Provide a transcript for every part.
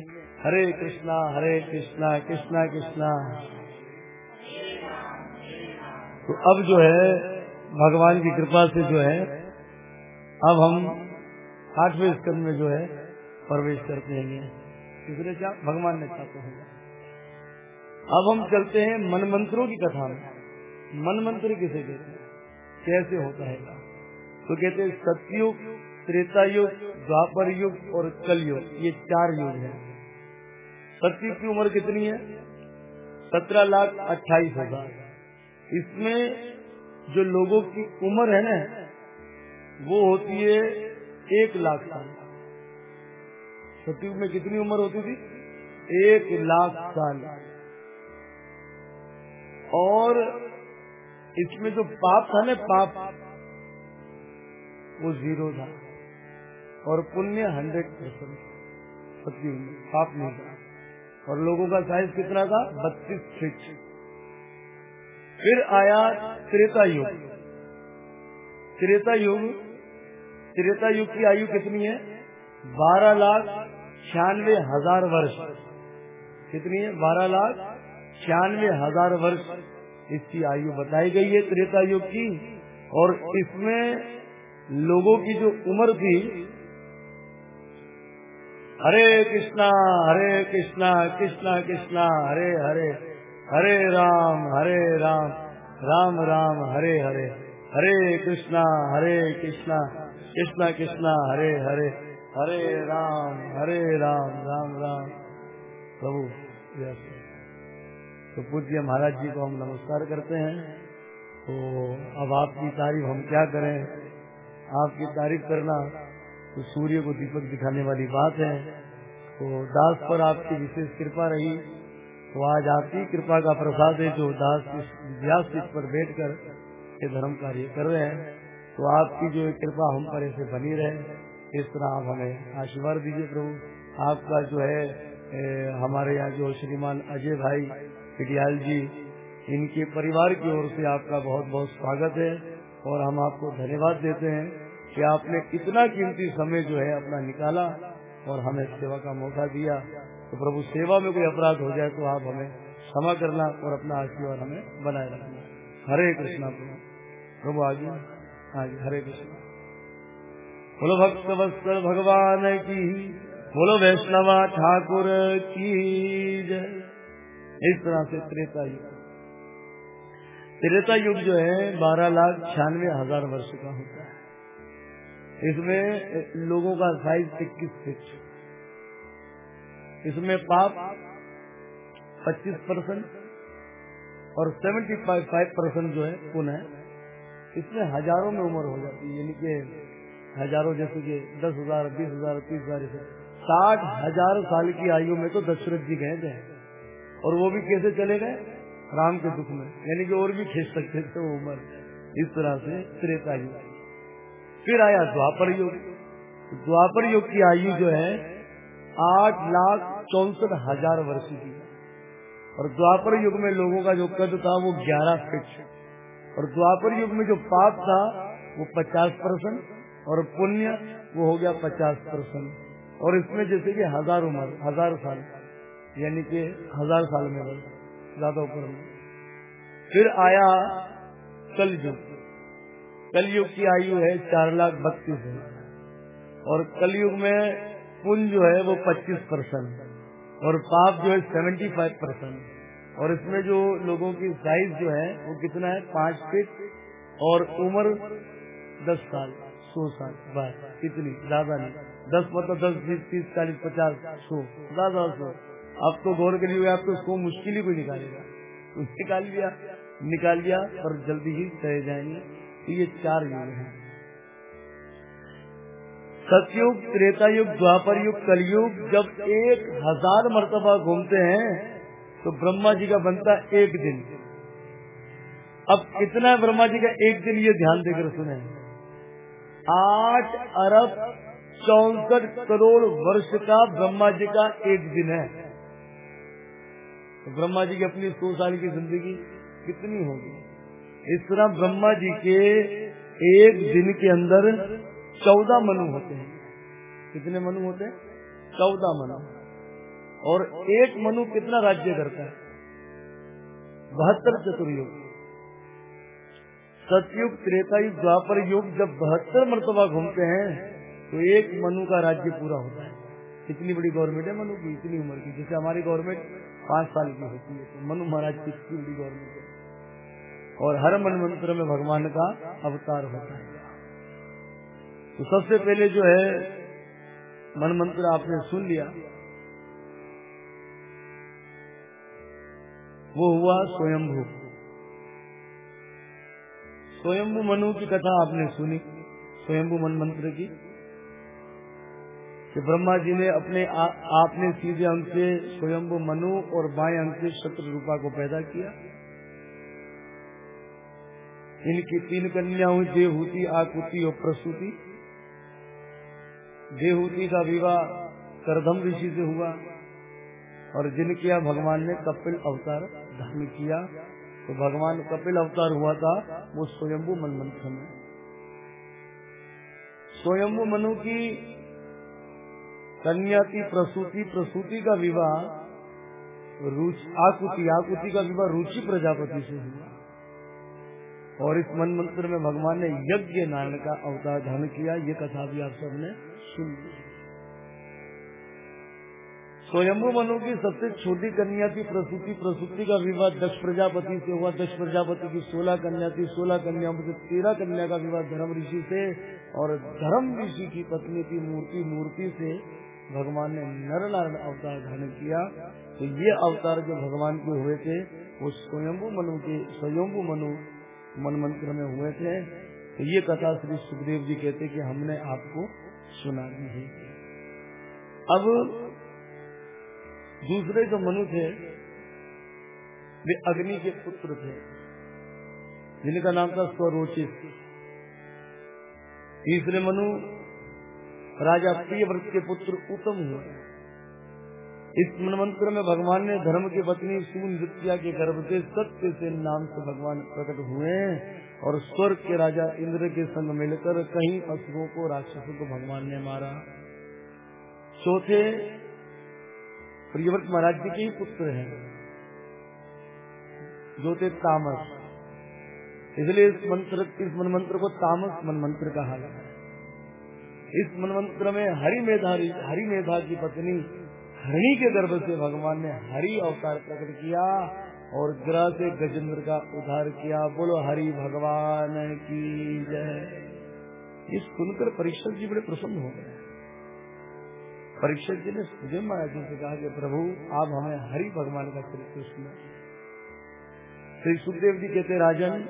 हरे कृष्णा हरे कृष्णा कृष्णा कृष्णा। तो अब जो है, भगवान की कृपा से जो है, अब हम आठवें स्कंद में जो है, प्रवेश करते हैं। तीसरे क्या भगवान ने चाहते हैं। अब हम चलते हैं मन मंत्रों की कथा में। मन मंत्र किसे कहते हैं? कैसे होता है? तो कहते हैं, सतयुग त्रेता युग द्वापर युग और कल युग ये चार युग हैं। सत्युग की उम्र कितनी है? सत्रह लाख अट्ठाईस हज़ार। इसमें जो लोगों की उम्र है ना, वो होती है एक लाख साल। सत्युग में कितनी उम्र होती थी? एक लाख साल। और इसमें जो पाप था ना, पाप, वो ज़ीरो था। और पुण्य हंड्रेड परसेंट पाप नहीं था और लोगों का साइज़ कितना था? बत्तीस फीट फिर आया त्रेता युग। त्रेता युग त्रेता युग की आयु कितनी है? बारह लाख छियानवे हज़ार वर्ष। कितनी है? बारह लाख छियानवे हज़ार वर्ष इसकी आयु बताई गई है त्रेता युग की। और इसमें लोगों की जो उम्र थी हरे कृष्णा हरे कृष्णा कृष्णा कृष्णा, हरे हरे हरे राम हरे राम राम राम, हरे हरे हरे कृष्णा हरे कृष्णा कृष्णा कृष्णा, हरे हरे हरे राम हरे राम राम राम। प्रभु तो पूज्य महाराज जी को हम नमस्कार करते हैं। तो अब आपकी तारीफ़ हम क्या करें? आपकी तारीफ़ करना तो सूर्य को दीपक दिखाने वाली बात है। तो दास पर आपकी विशेष कृपा रही। तो आज आपकी कृपा का प्रसाद है जो दास व्यास पर बैठकर ये धर्म कार्य कर रहे हैं। तो आपकी जो कृपा हम पर ऐसे बनी रहे इस तरह आप हमें आशीर्वाद दीजिए प्रभु। आपका जो है ए, हमारे यहाँ जो श्रीमान अजय भाई पिटियाल जी इनके परिवार की ओर से आपका बहुत बहुत स्वागत है और हम आपको धन्यवाद देते हैं। कि आपने इतना कीमती समय जो है अपना निकाला और हमें सेवा का मौका दिया। तो प्रभु, सेवा में कोई अपराध हो जाए तो आप हमें क्षमा करना और अपना आशीर्वाद हमें बनाए रखना। हरे कृष्णा प्रभु। प्रभु, आगे आगे, हरे कृष्णा। बोलो, भक्त वस्त्र भगवान की, बोलो, वैष्णवा ठाकुर की जय। इस तरह से त्रेता युग। त्रेता युग जो है बारह लाख छियानवे हज़ार वर्ष का होता है। इसमें लोगों का साइज़ इक्कीस फीट। इसमें पाप 25 परसेंट और 75 परसेंट जो है पुण्य इसमें हज़ारों में उम्र हो जाती है, यानी कि हज़ारों जैसे कि दस हज़ार, बीस हज़ार, तीस हज़ार साठ हज़ार साल की आयु में तो दशरथ जी गए थे। और वो भी कैसे चले गए? राम के दुख में। यानी कि और भी खींच सकते थे वो उम्र। इस तरह से त्रेता युग फिर आया द्वापर युग। द्वापर युग की आयु जो है, आठ लाख चौसठ हज़ार वर्ष की। और द्वापर युग में लोगों का जो कद था, वो ग्यारह फीट। और द्वापर युग में जो पाप था, वो पचास परसेंट। और पुण्य, वो हो गया पचास परसेंट। और इसमें जैसे कि हज़ार उम्र, हज़ार साल, यानी कि हज़ार साल में ज़्यादा ऊपर फिर आया कल युग कलयुग की आयु है, चार लाख बत्तीस हज़ार और कलयुग में पुण्य जो है वो पच्चीस परसेंट और पाप जो है सेवेंटी फाइव परसेंट और इसमें जो लोगों की साइज़ जो है, वो कितना है? पाँच फीट और उम्र दस साल, सौ साल, बस, इतनी, ज़्यादा नहीं। दस मतलब दस, बीस, तीस, चालीस, पचास, सौ, ज़्यादा सौ। अब तो गौर के लिए आप तो उसको मुश्किल ही कोई निकालेगा। निकाल लिया निकाल लिया और जल्दी ही चले जाएँगे। ये चार युग हैं। सतयुग त्रेता युग द्वापर युग कलयुग, जब एक हज़ार मरतबा घूमते हैं तो ब्रह्मा जी का बनता एक दिन। अब कितना ब्रह्मा जी का एक दिन ये ध्यान देकर सुने। आठ अरब चौसठ करोड़ वर्ष का ब्रह्मा जी का एक दिन है। तो ब्रह्मा जी की अपनी सौ साल की ज़िंदगी कितनी होगी? इस तरह ब्रह्मा जी के एक दिन के अंदर चौदह मनु होते हैं। कितने मनु होते हैं? चौदह मनु। और एक मनु कितना राज्य करता है? बहत्तर चतुर्युग। सतयुग, त्रेतायुग, द्वापर युग, जब बहत्तर मरतबा घूमते हैं तो एक मनु का राज्य पूरा होता है। कितनी बड़ी गवर्नमेंट है मनु की? इतनी उम्र की। जैसे हमारी गवर्नमेंट पाँच साल की होती है तो मनु महाराज की इतनी बड़ी गवर्नमेंट है। और हर मन मंत्र में भगवान का अवतार होता है। तो सबसे पहले जो है मन मंत्र आपने सुन लिया। वो हुआ स्वयंभू। स्वयंभू मनु की कथा आपने सुनी स्वयंभू मन मंत्र की कि ब्रह्मा जी ने अपने आ, आपने सीधे अंक से स्वयंभू मनु और बाएँ अंक से शत्रु रूपा को पैदा किया। इनकी तीन कन्या हुई देवहूति आकुति और प्रसूति। देहूति का विवाह करधम ऋषि से हुआ और जिनके यहाँ भगवान ने कपिल अवतार धारण किया तो भगवान कपिल अवतार हुआ था वो स्वयंभू मन मंत्र में स्वयंभू मनु की कन्या की प्रसूति प्रसूति का विवाह आकुति आकुति का विवाह रुचि प्रजापति से हुआ। और इस मन मंत्र में भगवान ने यज्ञ नारायण का अवतार धारण किया। ये कथा भी आप सबने सुन ली। स्वयंभू मनु की सबसे छोटी कन्या थी प्रसूति। प्रसूति का विवाह दक्ष प्रजापति से हुआ। दक्ष प्रजापति की सोलह कन्या थी। सोलह कन्या से तेरह कन्या का विवाह धर्म ऋषि से और धर्म ऋषि की पत्नी की मूर्ति। मूर्ति से भगवान ने नर नारायण अवतार धारण किया। तो ये अवतार जो भगवान के हुए थे, वो स्वयंभू मनु के स्वयंभू मनु मन मंत्र में हुए थे। तो ये कथा श्री सुखदेव जी कहते कि हमने आपको सुना दी है। अब दूसरे जो मनु थे, वे अग्नि के पुत्र थे। जिनका नाम था स्वरोचित। तीसरे मनु राजा प्रियव्रत के पुत्र उत्तम हुए। इस मंत्र में भगवान ने धर्म की पत्नी सून सुनृत्या के गर्भ से सत्य से नाम से भगवान प्रकट हुए और स्वर्ग के राजा इंद्र के संग मिलकर कई असुरों को, राक्षसों को भगवान ने मारा। चौथे, प्रियव्रत महाराज जी के ही पुत्र हैं। जो थे तामस। इसलिए इस मंत्र, इस मन मंत्र को तामस मन मंत्र कहा गया इस मन मंत्र में हरि मेधा हरि मेधा की पत्नी हरिणी के गर्भ से भगवान ने हरि अवतार प्रकट किया और ग्रह से गजेंद्र का उद्धार किया। बोलो, हरि भगवान की जय। ये सुनकर परीक्षक जी बड़े प्रसन्न हो गए। परीक्षक जी ने सुजय महाराज जी से कहा कि, प्रभु, आप हमें हरि भगवान का चरित्र सुना श्री सुखदेव जी कहते, राजन,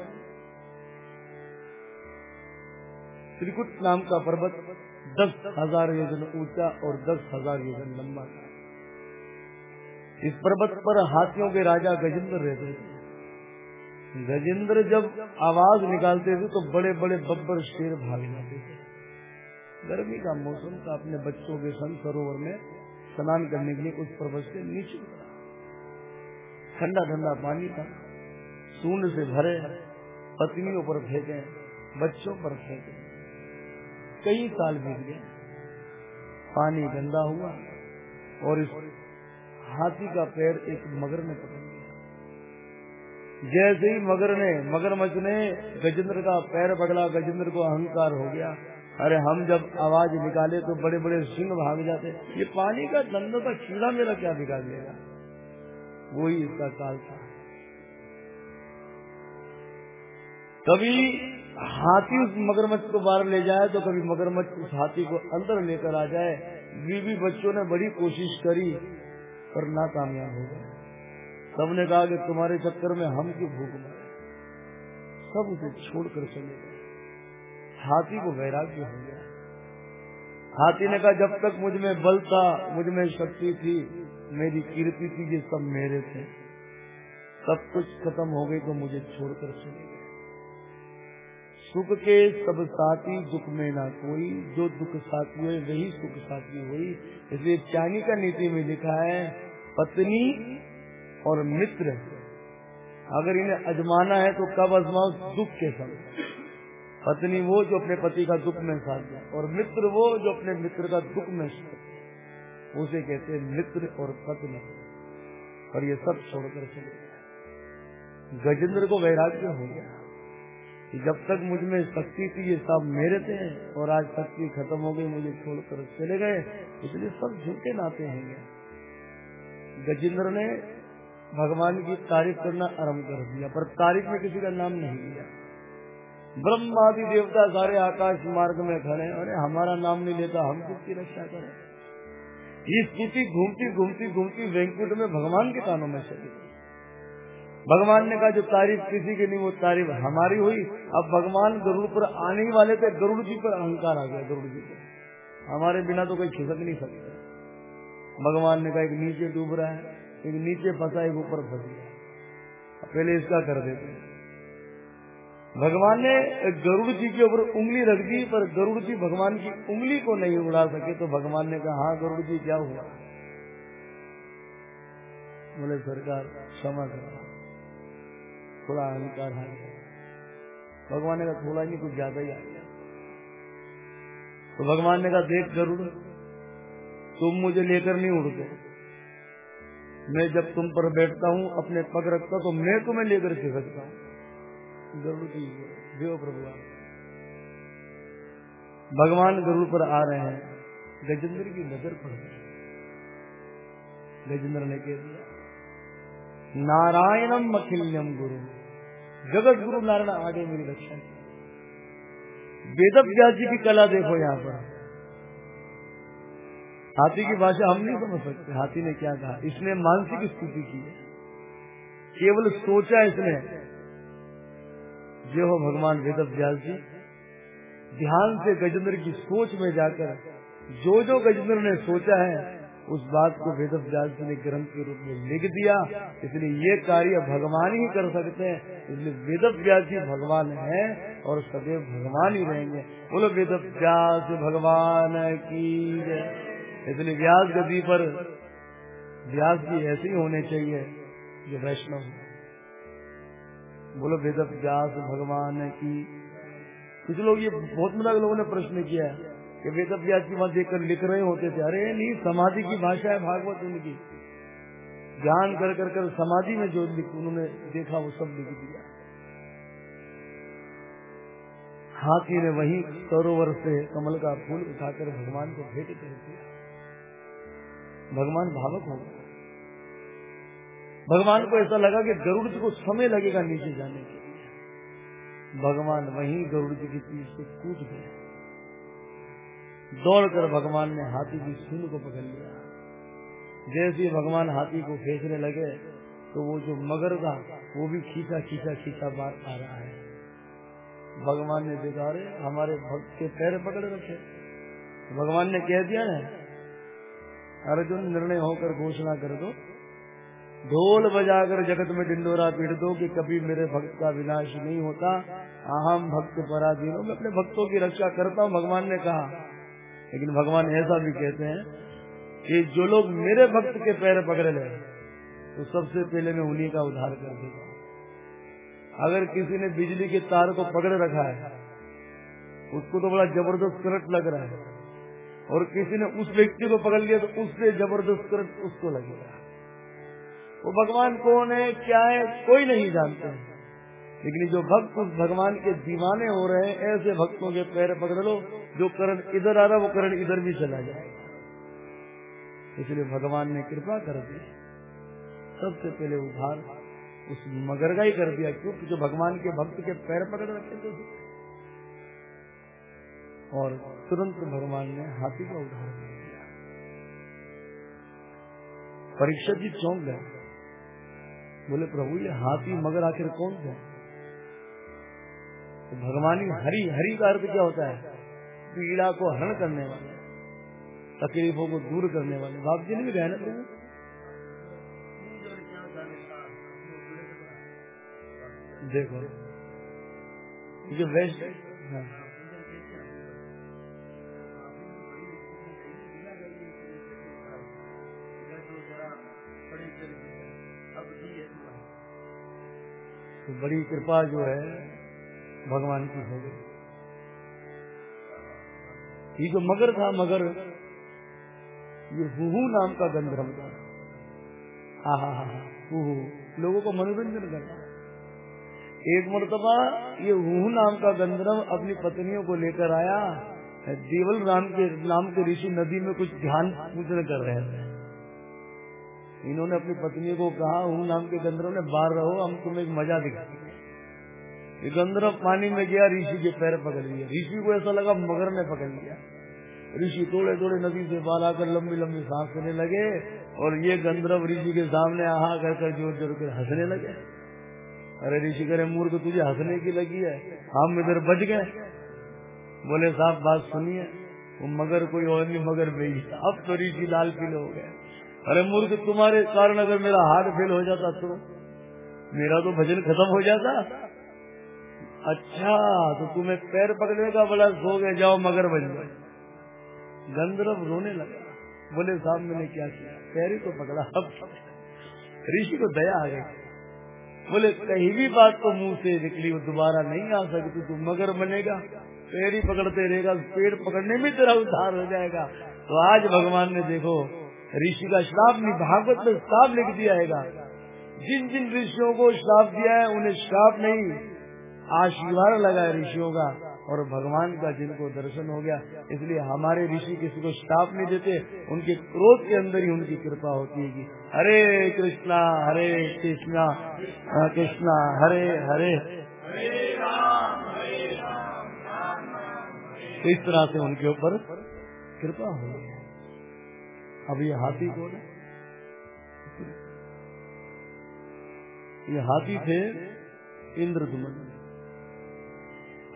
त्रिकुट नाम का पर्वत दस हज़ार योजन ऊँचा और दस हज़ार योजन लंबा था इस पर्वत पर हाथियों के राजा गजेंद्र रहते थे। गजेंद्र जब आवाज़ निकालते थे तो बड़े बड़े बब्बर शेर भाग जाते थे। गर्मी का मौसम था अपने बच्चों के संग सरोवर में स्नान करने के लिए उस पर्वत से नीचे ठंडा ठंडा पानी था। सूंड से भरे पत्नियों पर फेंके, बच्चों पर फेंके। कई साल बीत गए। पानी गंदा हुआ और इस हाथी का पैर एक मगर ने पकड़ लिया। जैसे ही मगर ने मगरमच्छ ने, गजेंद्र का पैर पकड़ा, गजेंद्र को अहंकार हो गया। अरे हम जब आवाज़ निकाले तो बड़े बड़े सिंह भाग जाते। ये पानी का दंड का कीड़ा मेरा क्या बिगाड़ लेगा? वही इसका काल था। कभी हाथी उस मगरमच्छ को बाहर ले जाए तो कभी मगरमच्छ उस हाथी को अंदर लेकर आ जाए। बीवी बच्चों ने बड़ी कोशिश करी। पर नाकामयाब हो गए सबने कहा कि तुम्हारे चक्कर में हम क्यों भूख मारे सब उसे छोड़कर चले गए। हाथी को वैराग्य हो गया। हाथी ने कहा, जब तक मुझमें बल था, मुझमें शक्ति थी, मेरी कीर्ति थी, ये सब मेरे थे। सब कुछ खत्म हो गई तो मुझे छोड़कर चले गए। सुख के सब साथी दुख में ना कोई, जो दुख साथी हुए, वही सुख साथी हुई। इसलिए चानी का नीति में लिखा है पत्नी और मित्र अगर इन्हें अजमाना है तो कब अजमाओ दुख के समय पत्नी वो जो अपने पति का दुख में साथ दे और मित्र वो जो अपने मित्र का दुख में उसे कहते हैं मित्र और पत्नी। और ये सब छोड़कर चले गए। गजेंद्र को वैराग्य हो गया कि जब तक मुझमें शक्ति थी, ये सब मेरे थे और आज शक्ति खत्म हो गई, मुझे छोड़कर चले गए। इसलिए सब झूठे नाते हैं। गजेंद्र ने भगवान की तारीफ़ करना आरंभ कर दिया, पर तारीफ़ में किसी का नाम नहीं लिया। ब्रह्मादि देवता सारे आकाश मार्ग में खड़े अरे, हमारा नाम नहीं लेता, हम किसकी रक्षा करें? ये स्थिति घूमती घूमती घूमती वेंकुट में भगवान के कानों में चली भगवान ने कहा, जो तारीफ़ किसी की नहीं, वो तारीफ़ हमारी हुई। अब भगवान गरुड़ पर आने वाले थे, गरुड़ जी पर अहंकार आ गया, गरुड़ जी पर। हमारे बिना तो कोई खिसक नहीं सकता। भगवान ने कहा, एक नीचे डूब रहा है, एक नीचे फंसा, एक ऊपर फंस गया। पहले इसका कर देते भगवान ने गरुड़ जी के ऊपर उंगली रख दी, पर गरुड़ जी भगवान की उंगली को नहीं उड़ा सके तो भगवान ने कहा हाँ गरुड़ जी, क्या हुआ? बोले, सरकार, क्षमा कर। थोड़ा अहंकार गया। भगवान ने कहा, थोड़ा नहीं, कुछ ज़्यादा ही आ गया। तो भगवान ने कहा, देख गरुड़ तुम मुझे लेकर नहीं उड़ते मैं जब तुम पर बैठता हूँ अपने पग रखता तो मैं तुम्हें लेकर के सकता हूँ की देव प्रभु भगवान गरुड़ पर आ रहे हैं। गजेंद्र की नज़र गई गजेंद्र ने कह दिया, नारायणम अखिल्यम गुरु। जगत गुरु नारायण आगे मेरी रक्षा वेद व्यास जी की कला देखो यहाँ पर। हाथी की भाषा हम नहीं समझ सकते। हाथी ने क्या कहा? इसने मानसिक स्थिति की केवल सोचा इसने। ये हो भगवान वेद व्यास जी, ध्यान से गजेंद्र की सोच में जाकर जो जो गजेंद्र ने सोचा है, उस बात को वेद व्यास जी ने ग्रंथ के रूप में लिख दिया। इसलिए ये कार्य भगवान ही कर सकते हैं। इसलिए वेद व्यास जी भगवान है और सदैव भगवान ही रहेंगे। बोलो वेद व्यास भगवान की इसलिए व्यास गति पर व्यास जी ऐसे ही होने चाहिए जो वैष्णव बोलो वेद व्यास भगवान की। कुछ लोग ये बहुत मतलब लोगों ने प्रश्न किया कि वेद व्यास की वहाँ देखकर लिख रहे होते थे, अरे, नहीं, समाधि की भाषा है भागवत उनकी। ध्यान कर कर कर समाधि में जो उन्होंने देखा, वो सब लिख दिया। हाथी ने वही सरोवर से कमल का फूल उठाकर भगवान को भेंट कर दिया। भगवान भावक हो भगवान को ऐसा लगा कि गरुड़ जी को समय लगेगा नीचे जाने के लिए। भगवान वहीं गरुड़ जी की पीठ से कूद गए। दौड़कर भगवान ने हाथी की सून को पकड़ लिया। जैसे भगवान हाथी को खींचने लगे तो वो जो मगर था, वो भी खींचा खींचा खींचा बार आ रहा है। भगवान ने देखा हमारे भक्त के पैर पकड़ रखे भगवान ने कह दिया ना अर्जुन निर्णय होकर घोषणा कर दो। ढोल बजाकर जगत में डिंडोरा पीट दो कि कभी मेरे भक्त का विनाश नहीं होता। अहम भक्त पराधीनों, मैं अपने भक्तों की रक्षा करता हूँ, भगवान ने कहा। लेकिन भगवान ऐसा भी कहते हैं कि जो लोग मेरे भक्त के पैर पकड़ ले तो सबसे पहले मैं उन्हीं का उद्धार कर दूँगा अगर किसी ने बिजली के तार को पकड़ रखा है, उसको तो बड़ा ज़बरदस्त करंट लग रहा है। और किसी ने उस व्यक्ति को पकड़ लिया तो उससे ज़बरदस्त करंट उसको लगेगा वो भगवान कौन है, क्या है, कोई नहीं जानते। लेकिन जो भक्त उस भगवान के दीवाने हो रहे हैं, ऐसे भक्तों के पैर पकड़ लो, जो करण इधर आ रहा वो करण इधर भी चला जाएगा इसलिए भगवान ने कृपा कर दी। सबसे पहले उद्धार उस मगर का ही कर दिया, क्योंकि जो भगवान के भक्त के पैर पकड़ रखे थे और तुरंत भगवान ने हाथी का उद्धार कर दिया। परीक्षा जी चौंक गए। बोले, प्रभु, ये हाथी मगर आखिर कौन थे तो भगवान हरि हरि का अर्थ क्या होता है? पीड़ा को हरण करने वाले, तकलीफों को दूर करने वाले। बाप जी ने भी कहा ना, प्रभु, देखो, ये वेस्ट हाँ। बड़ी कृपा जो है, भगवान की हो गई। ये जो मगर था, मगर, ये हुहू नाम का गंधर्व था। हा हा हा हुहू। लोगों को मनोरंजन करना। एक मरतबा ये हुहू नाम का गंधर्व अपनी पत्नियों को लेकर आया देवल राम के, नाम के ऋषि नदी में कुछ ध्यान पूजन कर रहे थे। इन्होंने अपनी पत्नी को कहा हूँ नाम के गंधर्व ने बाहर रहो, हम तुम्हें एक मज़ा दिखाते गंधर्व पानी में गया, ऋषि के पैर पकड़ लिया। ऋषि को ऐसा लगा मगर ने पकड़ लिया। ऋषि थोड़े थोड़े नदी से बाल आकर लंबी लंबी सांस करने लगे और ये गंधर्व ऋषि के सामने आहा कर कर ज़ोर ज़ोर कर हंसने लगे। अरे ऋषि करे मूर्ख, तुझे हंसने की लगी है। हम इधर बच गए। बोले, साहब, बात सुनिए। वो मगर कोई और नहीं, मगर बेई अब तो ऋषि लाल पीले हो गए। अरे मूर्ख, तुम्हारे कारण अगर मेरा हार्ट फेल हो जाता तो? मेरा तो भजन खत्म हो जाता। अच्छा तो तुम्हें पैर पकड़ने का बड़ा सो गए जाओ, मगर बन जाओ। गंधर्व रोने लगा। बोले, साहब, मैंने क्या किया? पैर ही तो पकड़ा अब। ऋषि को दया आ गई। बोले, कहीं भी बात तो मुँह से निकली, वो दोबारा नहीं आ सकती, तू मगर बनेगा। पैर ही पकड़ते रहेगा, पेड़ पकड़ने में तेरा उद्धार हो जाएगा। तो आज भगवान ने देखो ऋषि का श्राप नहीं, भागवत में श्राप लिख दिया है जिन जिन ऋषियों को श्राप दिया है, उन्हें श्राप नहीं, आशीर्वाद लगा ऋषियों का, और भगवान का जिनको दर्शन हो गया, इसलिए हमारे ऋषि किसी को श्राप नहीं देते, उनके क्रोध के अंदर ही उनकी कृपा होती है हरे कृष्णा हरे कृष्णा कृष्णा, हरे हरे। इस तरह से उनके ऊपर कृपा हो। अब ये हाथी कौन है? ये हाथी थे इंद्रदुमन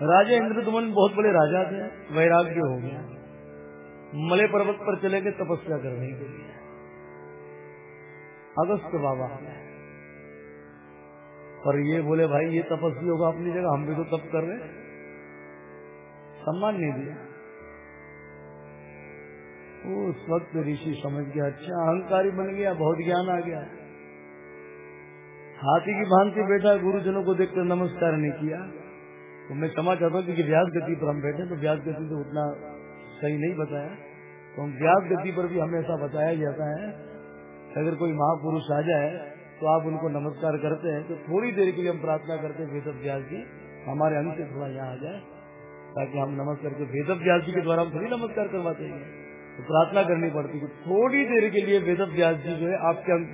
राजा इंद्रदुमन बहुत बड़े राजा थे, वैराग्य हो गया। मले पर्वत पर चले गए, तपस्या करने के लिए। अगस्त बाबा। पर ये बोले, भाई, ये तपस्वी होगा अपनी जगह, हम भी तो तप कर रहे सम्मान नहीं दिया। उस वक्त ऋषि समझ गया अच्छा अहंकारी बन गया, बहुत ज्ञान आ गया। हाथी की भांति बैठा गुरुजनों को देखकर नमस्कार नहीं किया। तो मैं क्षमा चाहता हूँ व्यास गति पर हम बैठे तो व्यास गति तो उतना सही नहीं बताया। तो हम व्यास गति पर भी हमेशा बताया जाता है, अगर कोई महापुरुष आ जाए तो आप उनको नमस्कार करते हैं तो थोड़ी देर के लिए हम प्रार्थना करते हैं, वेद व्यास जी, हमारे अंग से थोड़ा यहाँ आ जाए, ताकि हम नमस्कार के वेद व्यास जी के द्वारा हम थोड़ी नमस्कार करवाते हैं। तो प्रार्थना करनी पड़ती है थोड़ी देर के लिए वेद व्यास जी जो है, आपके अंग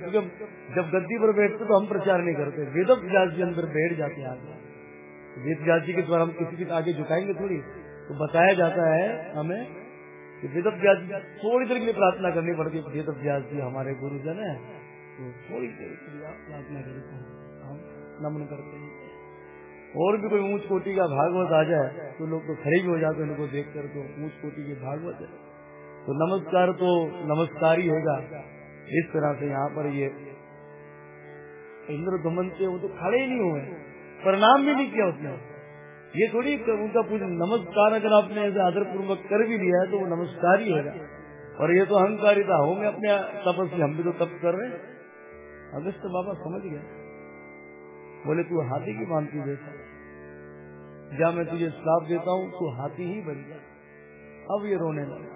जब गद्दी पर बैठते तो हम प्रचार नहीं करते। वेद व्यास जी अंदर बैठ जाते हैं आगे। वेद व्यास जी के द्वारा हम किसी के आगे झुकाएँगे थोड़ी तो बताया जाता है हमें कि वेद व्यास जी थोड़ी देर के लिए प्रार्थना करनी पड़ती है। वेद व्यास जी हमारे गुरुजन है तो थोड़ी देर के लिए प्रार्थना करते हैं। हम नमन करते हैं। और भी कोई ऊंच कोटि का भागवत आ जाए तो लोग तो खड़े भी हो जाते हैं उनको देख कर तो ऊंच कोटि के भागवत है। तो नमस्कार तो नमस्कार ही होगा। इस तरह से यहाँ पर ये इंद्र धमन से वो तो खड़े ही नहीं हुए प्रणाम भी नहीं किया उसने। ये थोड़ी उनका पूछ नमस्कार अगर आपने ऐसे आदर पूर्वक कर भी लिया है तो वो नमस्कार ही होगा। और ये तो अहंकारिता हो मैं अपने तपस्या हम भी तो तप कर रहे हैं। अगस्त बाबा समझ गए। बोले, तू हाथी की मानती देता जहाँ मैं तुझे श्राप देता हूँ, तू हाथी ही बन गया अब ये रोने लगा।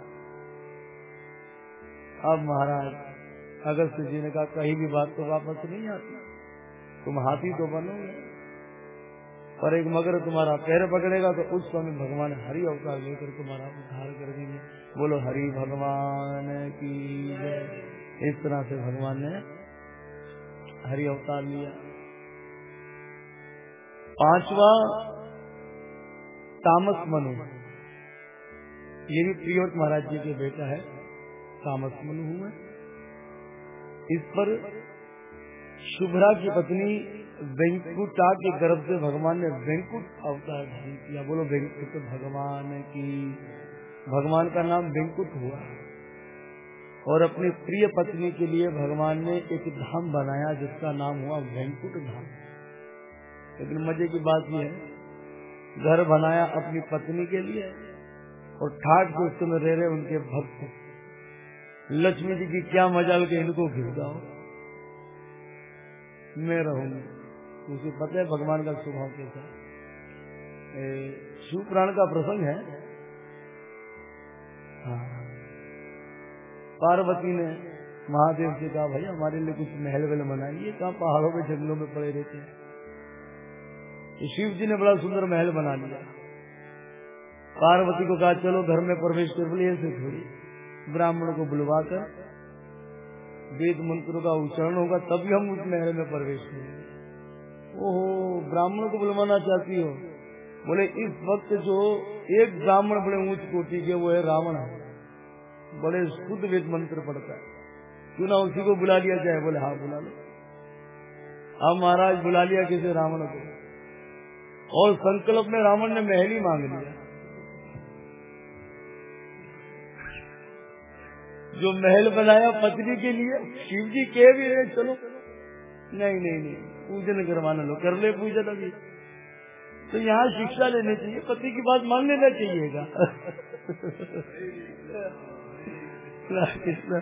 अब महाराज अगस्त जी ने कहा कहीं भी बात तो वापस नहीं आती। तुम हाथी तो बनोगे। पर एक मगर तुम्हारा पैर पकड़ेगा तो उस समय भगवान हरि अवतार लेकर तुम्हारा उद्धार कर देंगे। बोलो, हरि भगवान की इस तरह से भगवान ने हरि अवतार लिया। पांचवा, तामस मनु। ये भी प्रियवत महाराज जी के बेटा है। तामस मनु हुआ इस पर शुभ्रा की पत्नी वेंकुटा के गर्भ से भगवान ने वेंकुट अवतार धारण किया। बोलो, वेंकुट भगवान की। भगवान का नाम वेंकुट हुआ। और अपनी प्रिय पत्नी के लिए भगवान ने एक धाम बनाया, जिसका नाम हुआ वेंकुट धाम। लेकिन मज़े की बात यह है, घर बनाया अपनी पत्नी के लिए और ठाट समय रह रहे उनके भक्त। लक्ष्मी जी की क्या मज़ा के इनको घिसाओ मैं रहूँगी उसे पता है भगवान का स्वभाव कैसा शिव पुराण का प्रसंग है। हाँ। पार्वती ने महादेव से कहा भाई हमारे लिए कुछ महल वहल बनाइए, कहा पहाड़ों में, जंगलों में पड़े रहते हैं? तो शिव जी ने बड़ा सुंदर महल बना लिया। पार्वती को कहा, चलो, घर में प्रवेश कर बोले थोड़ी ब्राह्मण को बुलवा कर वेद मंत्रों का उच्चारण होगा, तभी हम उस महल में प्रवेश करेंगे। ओहो, ब्राह्मण को बुलवाना चाहती हो? बोले, इस वक्त जो एक ब्राह्मण बड़े ऊंच कोटि के, वो है रावण है। बड़े शुद्ध वेद मंत्र पढ़ता है। क्यों ना उसी को बुला लिया जाए? बोले हाँ बुला लो। अब महाराज, बुला लिया किसे रावण को। और संकल्प में रावण ने महल ही मांग लिया। जो महल बनाया पत्नी के लिए शिव जी के भी रहे, चलो। नहीं नहीं नहीं, पूजन करवाना लो, कर ले पूजन अभी। तो यहाँ शिक्षा लेनी चाहिए, पति की बात मान लेना चाहिएगा। कृष्ण।